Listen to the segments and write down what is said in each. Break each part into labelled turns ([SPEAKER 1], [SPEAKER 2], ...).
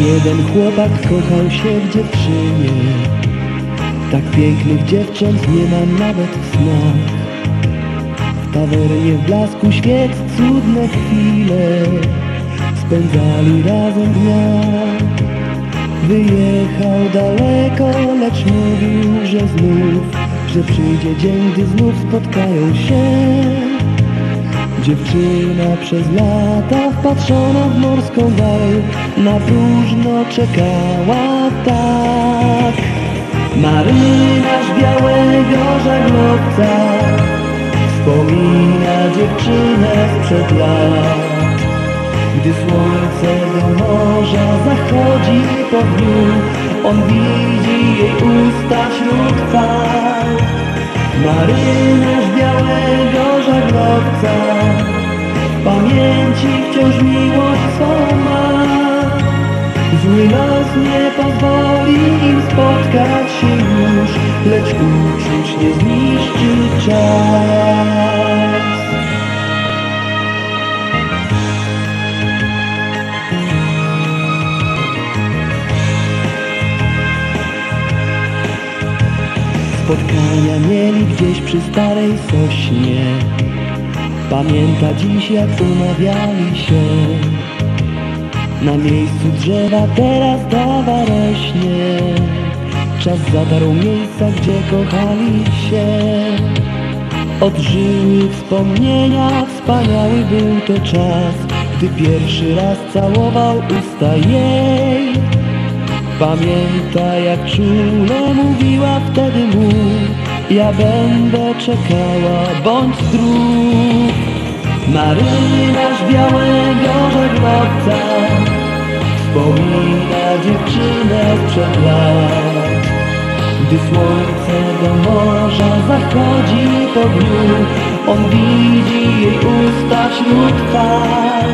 [SPEAKER 1] jeden chłopak kochał się w dziewczynie. Tak pięknych dziewcząt nie ma nawet w snach. W tawernie w blasku świec cudne chwile Spędzali razem dnia. Wyjechał daleko, lecz mówił, że znów Że przyjdzie dzień, gdy znów spotkają się Dziewczyna przez lata wpatrzona w morską dal Na próżno czekała tak. Marynarz białego żaglowca Wspomina dziewczynę sprzed lat. Gdy słońce do morza zachodzi po dniu On widzi jej usta wśród fal. Marynarz białego żaglowca pamięci wciąż miłość swą ma. Zły los nie pozwoli im spotkać się już Lecz uczuć nie zniszczy czas. Spotkania mieli gdzieś przy starej sośnie Pamięta dziś jak umawiali się. Na miejscu drzewa teraz dawa rośnie. Czas zatarł miejsca, gdzie kochali się. Odżyły wspomnienia, wspaniały był to czas Gdy pierwszy raz całował usta jej. Pamięta jak czule mówiła Ja będę czekała, bądź zdrów Marynarz białego żaglowca Wspomina dziewczynę sprzed lat. Gdy słońce do morza zachodzi po dniu On widzi jej usta wśród fal.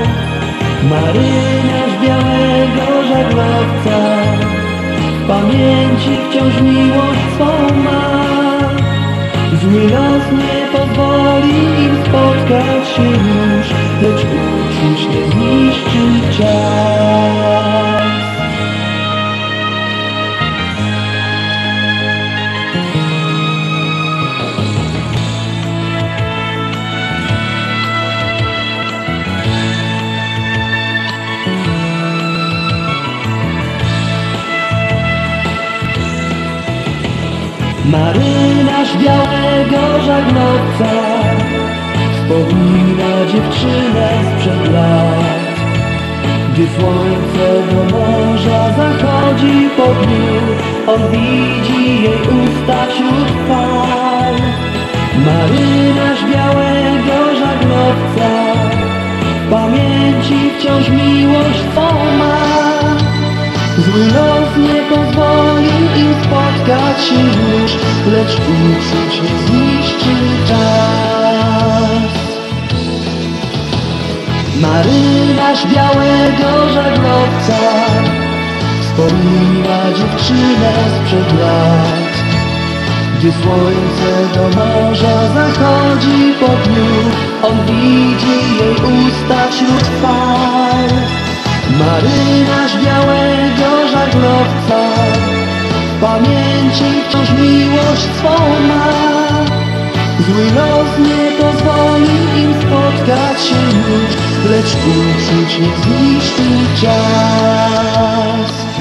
[SPEAKER 1] Marynarz białego żaglowca W pamięci wciąż miłość swą ma Zły los nie pozwoli im spotkać się Marynarz białego żaglowca Wspomina dziewczynę sprzed lat. Gdy słońce do morza zachodzi po dniu On widzi jej usta wśród fal. Marynarz białego żaglowca pamięci wciąż miłość swą ma. Zły Lecz uczuć nie zniszczy czas. Marynarz białego żaglowca Wspomina dziewczynę sprzed lat. Gdy słońce do morza zachodzi po dniu On widzi jej usta wśród fal W pamięci wciąż miłość swą ma. Zły los nie pozwoli im spotkać się już Lecz uczuć nie zniszczy czas